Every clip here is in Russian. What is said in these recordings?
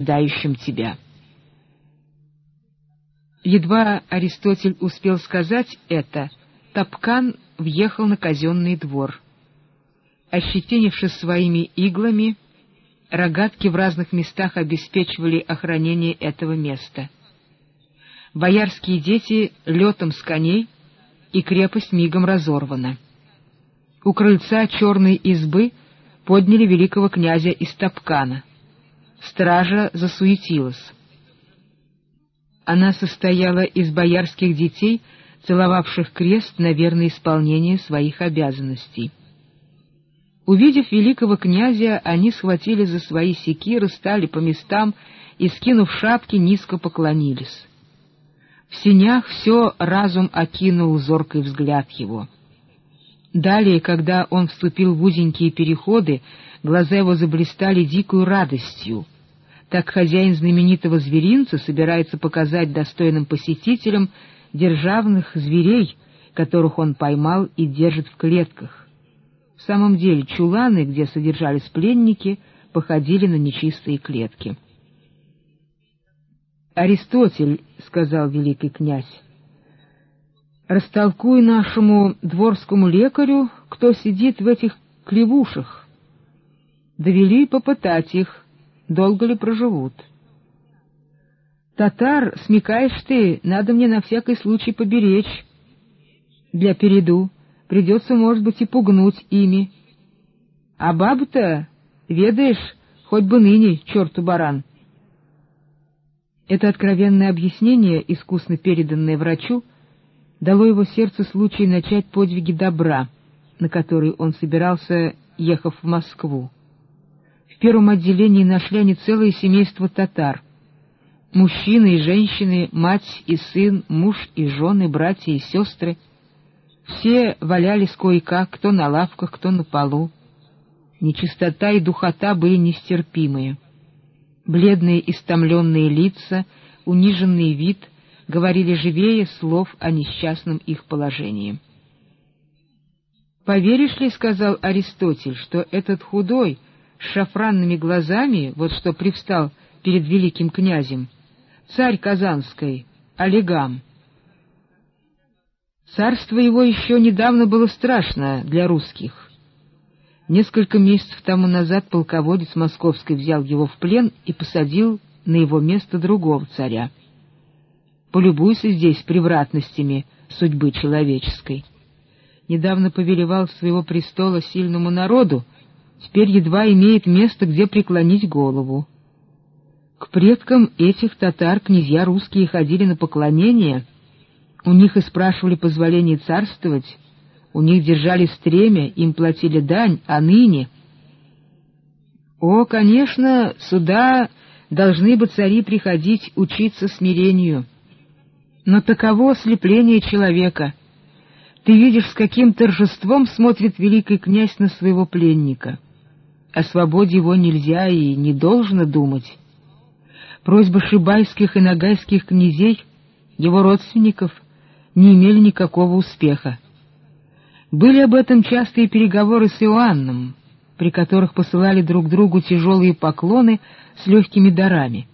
дающим тебя. Едва Аристотель успел сказать это, Тапкан въехал на казенный двор. Ощетинившись своими иглами, рогатки в разных местах обеспечивали охранение этого места. Боярские дети летом с коней, и крепость мигом разорвана. У крыльца черной избы подняли великого князя из Тапкана. Стража засуетилась. Она состояла из боярских детей, целовавших крест на верное исполнение своих обязанностей. Увидев великого князя, они схватили за свои секиры, стали по местам и, скинув шапки, низко поклонились. В синях все разум окинул зоркий взгляд его. Далее, когда он вступил в узенькие переходы, глаза его заблистали дикую радостью. Так хозяин знаменитого зверинца собирается показать достойным посетителям державных зверей, которых он поймал и держит в клетках. В самом деле чуланы, где содержались пленники, походили на нечистые клетки. «Аристотель», — сказал великий князь, — «растолкуй нашему дворскому лекарю, кто сидит в этих клевушах. Довели попытать их, долго ли проживут». «Татар, смекаешь ты, надо мне на всякий случай поберечь. Для переду придется, может быть, и пугнуть ими. А бабу-то, ведаешь, хоть бы ныне, черту баран». Это откровенное объяснение, искусно переданное врачу, дало его сердцу случай начать подвиги добра, на который он собирался, ехав в Москву. Первом отделении нашли они целое семейство татар. Мужчины и женщины, мать и сын, муж и жены, братья и сестры. Все валялись кое-как, кто на лавках, кто на полу. Нечистота и духота были нестерпимые. Бледные истомленные лица, униженный вид говорили живее слов о несчастном их положении. «Поверишь ли, — сказал Аристотель, — что этот худой, шафранными глазами, вот что привстал перед великим князем, царь Казанской, Олегам. Царство его еще недавно было страшно для русских. Несколько месяцев тому назад полководец московский взял его в плен и посадил на его место другого царя. Полюбуйся здесь превратностями судьбы человеческой. Недавно повелевал своего престола сильному народу, теперь едва имеет место, где преклонить голову. К предкам этих татар князья русские ходили на поклонение, у них и спрашивали позволения царствовать, у них держали стремя, им платили дань, а ныне... О, конечно, сюда должны бы цари приходить учиться смирению. Но таково ослепление человека. Ты видишь, с каким торжеством смотрит великий князь на своего пленника. О свободе его нельзя и не должно думать. Просьбы шибайских и нагайских князей, его родственников, не имели никакого успеха. Были об этом частые переговоры с Иоанном, при которых посылали друг другу тяжелые поклоны с легкими дарами.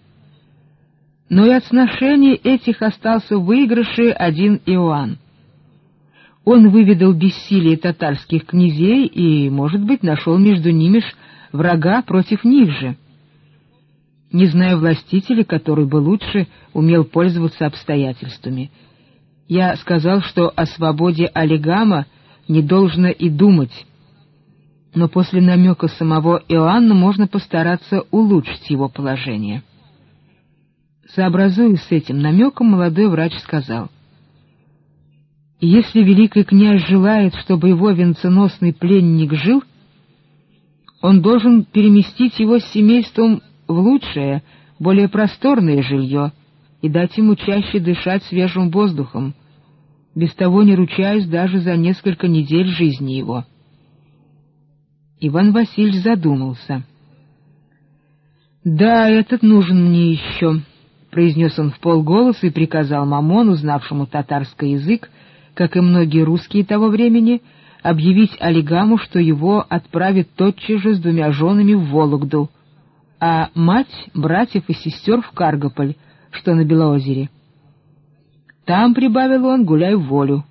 Но и от сношений этих остался в выигрыше один Иоанн. Он выведал бессилие татарских князей и, может быть, нашел между ними ж врага против них же. Не знаю властителя, который бы лучше умел пользоваться обстоятельствами. Я сказал, что о свободе Олигама — не должно и думать. Но после намека самого Иоанна можно постараться улучшить его положение. Сообразуясь с этим намеком, молодой врач сказал, «Если великий князь желает, чтобы его венценосный пленник жил, он должен переместить его с семейством в лучшее, более просторное жилье и дать ему чаще дышать свежим воздухом, без того не ручаюсь даже за несколько недель жизни его. Иван Васильевич задумался. «Да, этот нужен мне еще», — произнес он в полголоса и приказал Мамону, знавшему татарский язык, как и многие русские того времени, объявить Олигаму, что его отправят тотчас же с двумя женами в Вологду, а мать, братьев и сестер в Каргополь, что на Белоозере. Там, — прибавил он, — гуляй в волю.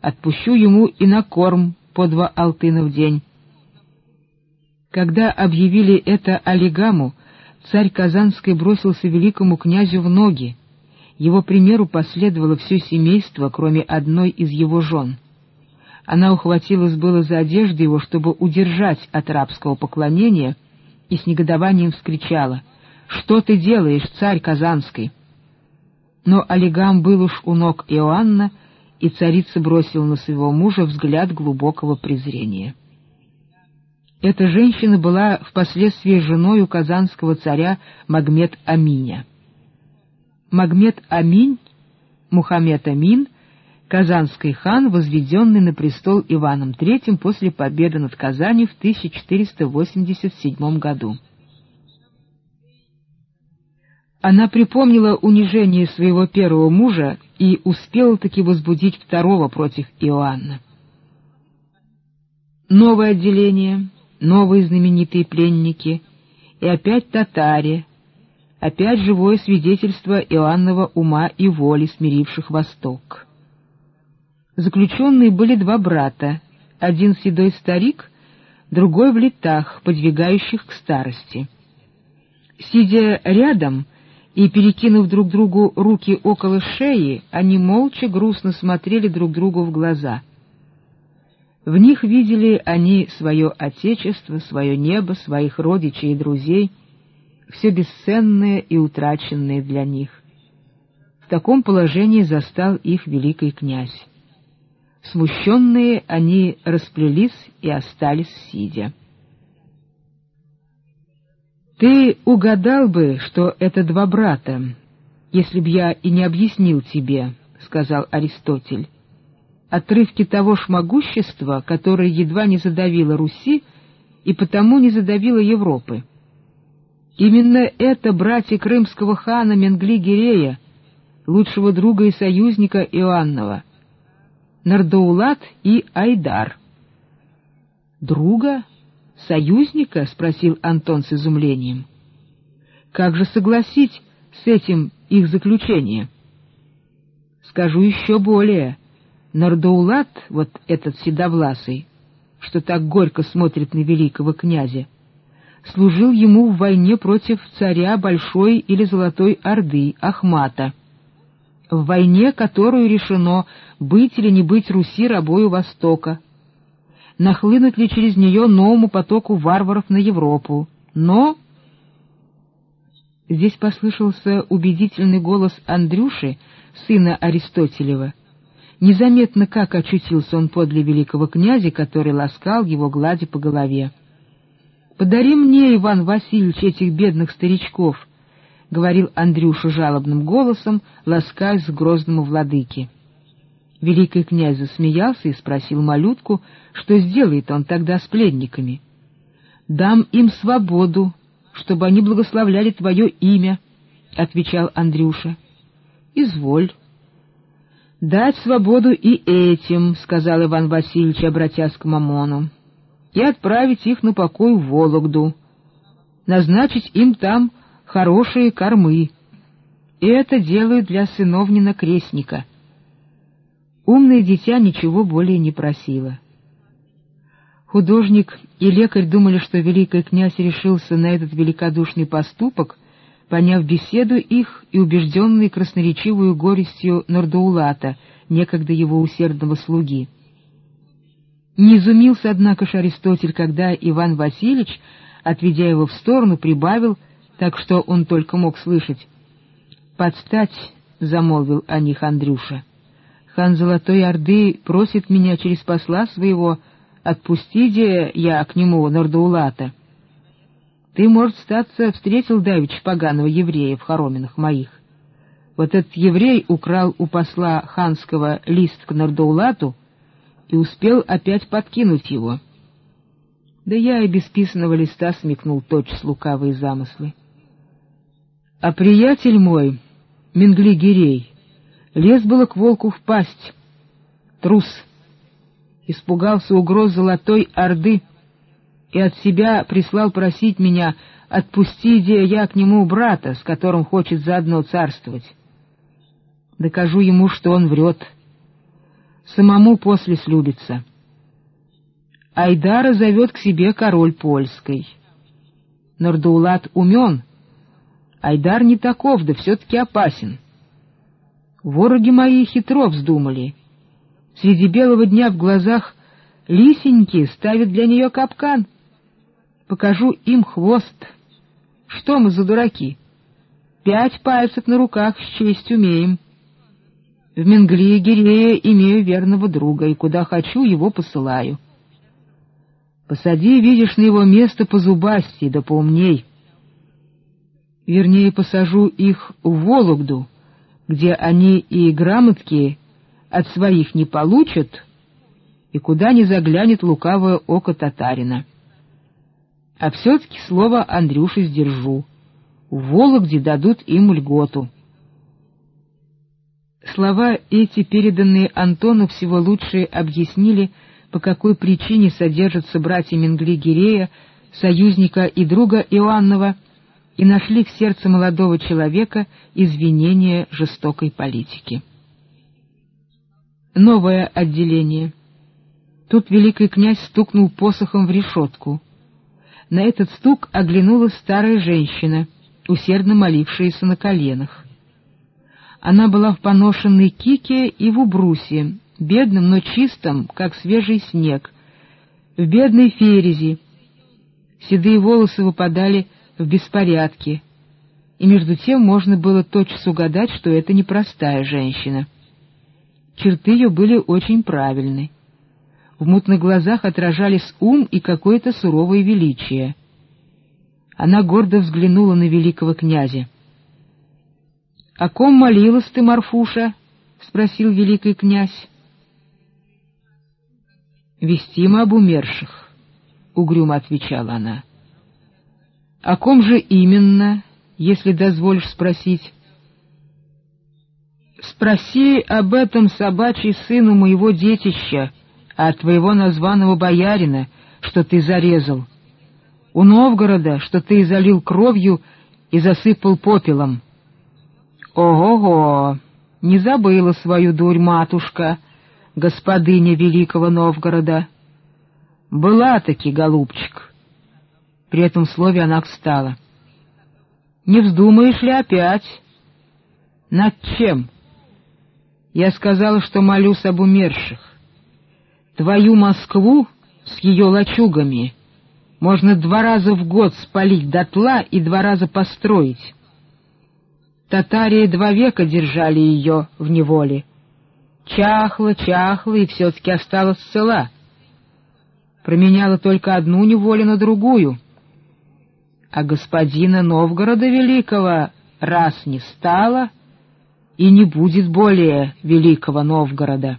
Отпущу ему и на корм по два алтына в день. Когда объявили это Олигаму, царь Казанский бросился великому князю в ноги. Его примеру последовало все семейство, кроме одной из его жен. Она ухватилась было за одежду его, чтобы удержать от рабского поклонения, и с негодованием вскричала «Что ты делаешь, царь Казанский?» Но Олигам был уж у ног Иоанна, и царица бросила на своего мужа взгляд глубокого презрения. Эта женщина была впоследствии женой у казанского царя Магмед Аминя. Магмед Аминь, Мухаммед Амин, казанский хан, возведенный на престол Иваном III после победы над Казанью в 1487 году. Она припомнила унижение своего первого мужа и успела таки возбудить второго против Иоанна. Новое отделение, новые знаменитые пленники, и опять татаре, опять живое свидетельство Иоаннова ума и воли, смиривших Восток. Заключенные были два брата, один седой старик, другой в летах, подвигающих к старости. Сидя рядом и перекинув друг другу руки около шеи, они молча грустно смотрели друг другу в глаза — в них видели они свое отечество, свое небо, своих родичей и друзей, все бесценное и утраченное для них. В таком положении застал их великий князь. Смущенные они расплелись и остались сидя. «Ты угадал бы, что это два брата, если б я и не объяснил тебе», — сказал Аристотель отрывки того ж могущества, которое едва не задавило Руси и потому не задавило Европы. Именно это братья крымского хана Менгли-Гирея, лучшего друга и союзника Иоаннова, Нардаулат и Айдар. «Друга? Союзника?» — спросил Антон с изумлением. «Как же согласить с этим их заключение?» «Скажу еще более». Нардаулат, вот этот седовласый, что так горько смотрит на великого князя, служил ему в войне против царя Большой или Золотой Орды, Ахмата, в войне, которую решено, быть или не быть Руси рабою Востока, нахлынуть ли через нее новому потоку варваров на Европу. Но... Здесь послышался убедительный голос Андрюши, сына Аристотелева, Незаметно как очутился он подле великого князя, который ласкал его, гладя по голове. «Подари мне, Иван Васильевич, этих бедных старичков», — говорил Андрюша жалобным голосом, ласкаясь к грозному владыке. Великий князь засмеялся и спросил малютку, что сделает он тогда с пленниками. «Дам им свободу, чтобы они благословляли твое имя», — отвечал Андрюша. «Изволь», «Дать свободу и этим», — сказал Иван Васильевич, обратясь к Мамону, — «и отправить их на покой в Вологду, назначить им там хорошие кормы. И это делают для сыновнина-крестника». Умное дитя ничего более не просило. Художник и лекарь думали, что великий князь решился на этот великодушный поступок — поняв беседу их и убежденный красноречивую горестью Нордаулата, некогда его усердного слуги. Не изумился, однако, ж Аристотель, когда Иван Васильевич, отведя его в сторону, прибавил, так что он только мог слышать. «Подстать», — замолвил о них Андрюша, — «хан Золотой Орды просит меня через посла своего, отпустите я к нему Нордаулата». Ты, может, статься, встретил давич поганого еврея в хороминах моих. Вот этот еврей украл у посла ханского лист к Нардаулату и успел опять подкинуть его. Да я и без писаного листа смекнул точь лукавые замыслы. А приятель мой, Менгли-Гирей, лез было к волку в пасть. Трус. Испугался угроз золотой орды, и от себя прислал просить меня отпусти, где я к нему брата, с которым хочет заодно царствовать. Докажу ему, что он врет. Самому после слюбится. Айдара зовет к себе король польской. Нордулат умен. Айдар не таков, да все-таки опасен. Вороги мои хитро вздумали. Среди белого дня в глазах лисеньки ставят для нее капкан. Покажу им хвост. Что мы за дураки? Пять пальцев на руках с честь умеем. В Менгли Гирея имею верного друга, и куда хочу, его посылаю. Посади, видишь, на его место по зубасти, да поумней. Вернее, посажу их в Вологду, где они и грамотки от своих не получат, и куда не заглянет лукавое око татарина. А все-таки слово Андрюше сдержу. В Вологде дадут им льготу. Слова эти, переданные Антону, всего лучше объяснили, по какой причине содержатся братья Менгли-Гирея, союзника и друга Иоаннова, и нашли в сердце молодого человека извинение жестокой политики. Новое отделение. Тут великий князь стукнул посохом в решетку. На этот стук оглянулась старая женщина, усердно молившаяся на коленах. Она была в поношенной кике и в убрусе, бедном, но чистом, как свежий снег, в бедной ферези. Седые волосы выпадали в беспорядке, и между тем можно было тотчас угадать, что это непростая женщина. Черты ее были очень правильны. В мутных глазах отражались ум и какое-то суровое величие. Она гордо взглянула на великого князя. — О ком молилась ты, Марфуша? — спросил великий князь. — Вестима об умерших, — угрюмо отвечала она. — О ком же именно, если дозволишь спросить? — Спроси об этом собачий сыну моего детища, а твоего названного боярина, что ты зарезал, у Новгорода, что ты залил кровью и засыпал попелом. Ого-го! Не забыла свою дурь матушка, господыня Великого Новгорода. Была-таки, голубчик. При этом слове она встала. Не вздумаешь ли опять? Над чем? Я сказала, что молюсь об умерших. Твою Москву с ее лачугами можно два раза в год спалить дотла и два раза построить. Татарии два века держали ее в неволе. Чахла, чахла и все-таки осталась цела. Променяла только одну неволю на другую. А господина Новгорода Великого раз не стало и не будет более Великого Новгорода.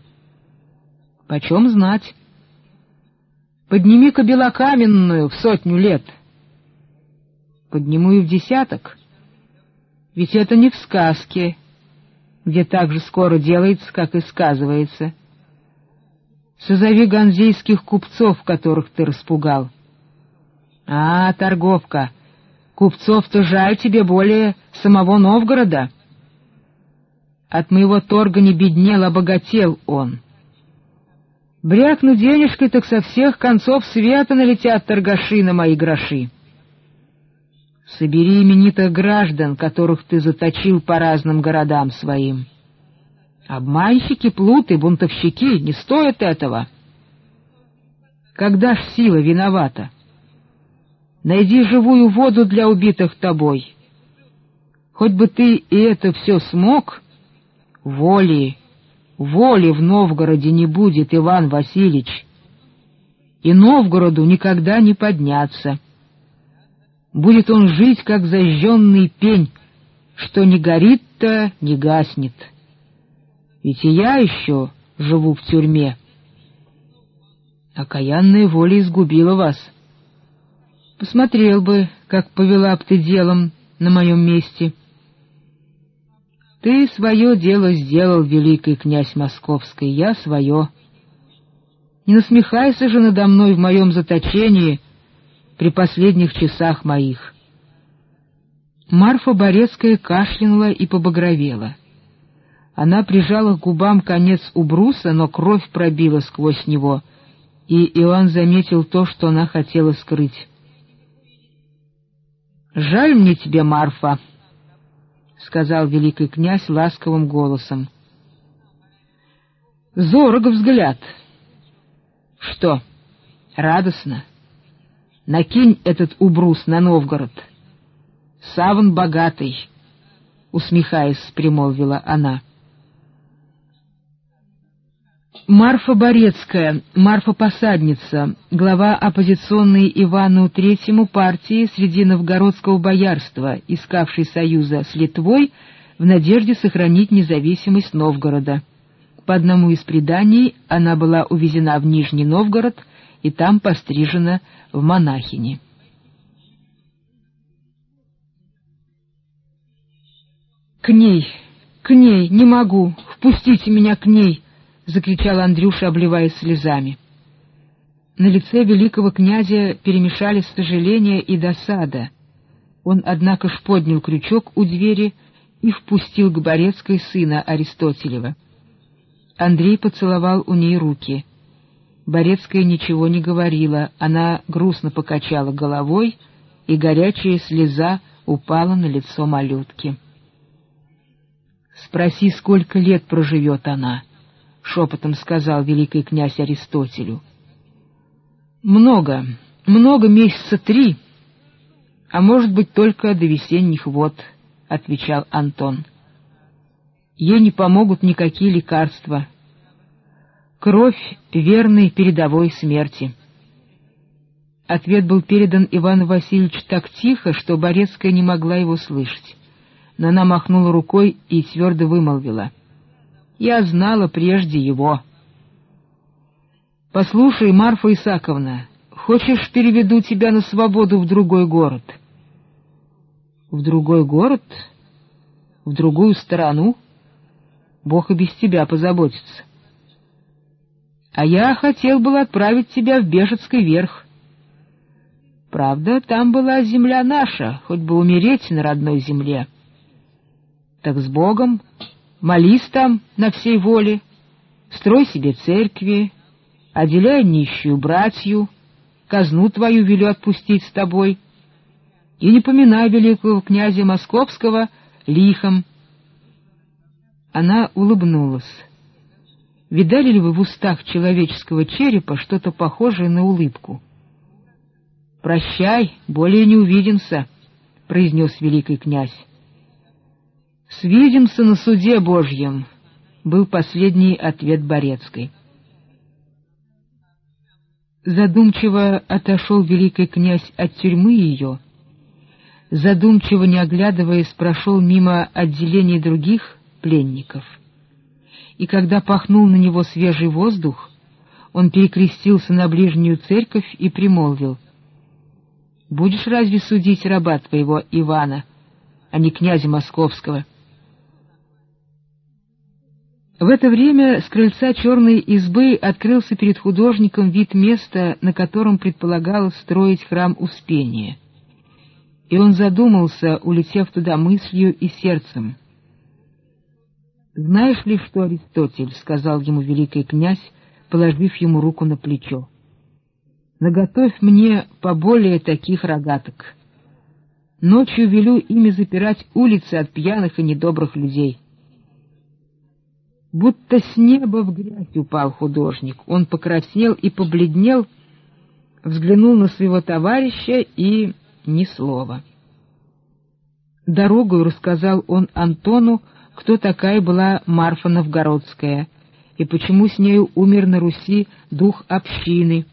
Почем знать? Подними-ка белокаменную в сотню лет. Подниму и в десяток. Ведь это не в сказке, где так же скоро делается, как и сказывается. Созови ганзейских купцов, которых ты распугал. А, торговка, купцов-то жаль тебе более самого Новгорода. От моего торга не беднел, обогател он. Брякну денежкой, так со всех концов света налетят торгаши на мои гроши. Собери именитых граждан, которых ты заточил по разным городам своим. Обманщики, плуты, бунтовщики не стоят этого. Когда ж сила виновата? Найди живую воду для убитых тобой. Хоть бы ты и это все смог, воли воли в Новгороде не будет, Иван Васильевич, и Новгороду никогда не подняться. Будет он жить, как зажженный пень, что не горит-то, не гаснет. Ведь и я еще живу в тюрьме. Окаянная воля изгубила вас. Посмотрел бы, как повела б ты делом на моем месте — ты свое дело сделал, великий князь Московский, я свое. Не насмехайся же надо мной в моем заточении, при последних часах моих. Марфа Борецкая кашлянула и побагровела. Она прижала к губам конец убруса, но кровь пробила сквозь него, и Иоанн заметил то, что она хотела скрыть. «Жаль мне тебя, Марфа», — сказал великий князь ласковым голосом. «Зорог взгляд». «Что, радостно? Накинь этот убрус на Новгород. Саван богатый», — усмехаясь, примолвила она. Марфа Борецкая, Марфа-посадница, глава оппозиционной Ивану Третьему партии среди новгородского боярства, искавшей союза с Литвой в надежде сохранить независимость Новгорода. По одному из преданий она была увезена в Нижний Новгород и там пострижена в монахини. «К ней, к ней, не могу, впустите меня к ней!» — закричал Андрюша, обливаясь слезами. На лице великого князя перемешались сожаление и досада. Он, однако ж, поднял крючок у двери и впустил к Борецкой сына Аристотелева. Андрей поцеловал у ней руки. Борецкая ничего не говорила, она грустно покачала головой, и горячая слеза упала на лицо малютки. «Спроси, сколько лет проживет она?» — шепотом сказал великий князь Аристотелю. «Много, много, месяца три, а может быть только до весенних вод», — отвечал Антон. «Ей не помогут никакие лекарства. Кровь верной передовой смерти». Ответ был передан Ивану Васильевичу так тихо, что Борецкая не могла его слышать. Но она махнула рукой и твердо вымолвила — я знала прежде его. «Послушай, Марфа Исаковна, хочешь, переведу тебя на свободу в другой город?» «В другой город? В другую сторону? Бог и без тебя позаботится. А я хотел был отправить тебя в Бежецкий верх. Правда, там была земля наша, хоть бы умереть на родной земле. Так с Богом Молись там на всей воле, строй себе церкви, отделяй нищую братью, казну твою велю отпустить с тобой, и не поминай великого князя Московского лихом. Она улыбнулась. Видали ли вы в устах человеческого черепа что-то похожее на улыбку? «Прощай, более не увидимся», — произнес великий князь. «Свидимся на суде Божьем», — был последний ответ Борецкой. Задумчиво отошел великий князь от тюрьмы ее, задумчиво, не оглядываясь, прошел мимо отделений других пленников. И когда пахнул на него свежий воздух, он перекрестился на ближнюю церковь и примолвил. «Будешь разве судить раба твоего Ивана, а не князя московского?» В это время с крыльца черной избы открылся перед художником вид места, на котором предполагалось строить храм Успения. И он задумался, улетев туда мыслью и сердцем. «Знаешь ли что, Аристотель?» — сказал ему великий князь, положив ему руку на плечо. «Наготовь мне поболее таких рогаток. Ночью велю ими запирать улицы от пьяных и недобрых людей». Будто с неба в грязь упал художник. Он покраснел и побледнел, взглянул на своего товарища и ни слова. Дорогою рассказал он Антону, кто такая была Марфа Новгородская, и почему с нею умер на Руси дух общины,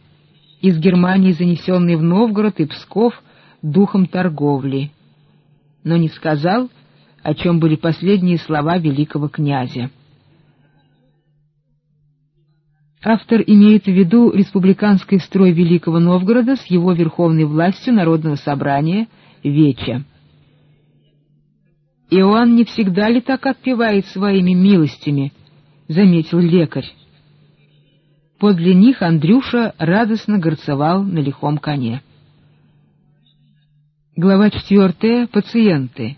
из Германии занесенный в Новгород и Псков духом торговли. Но не сказал, о чем были последние слова великого князя. Автор имеет в виду республиканский строй Великого Новгорода с его верховной властью Народного собрания Веча. «Иоанн не всегда ли так отпевает своими милостями?» — заметил лекарь. Подле них Андрюша радостно горцевал на лихом коне. Глава четвертая. Пациенты.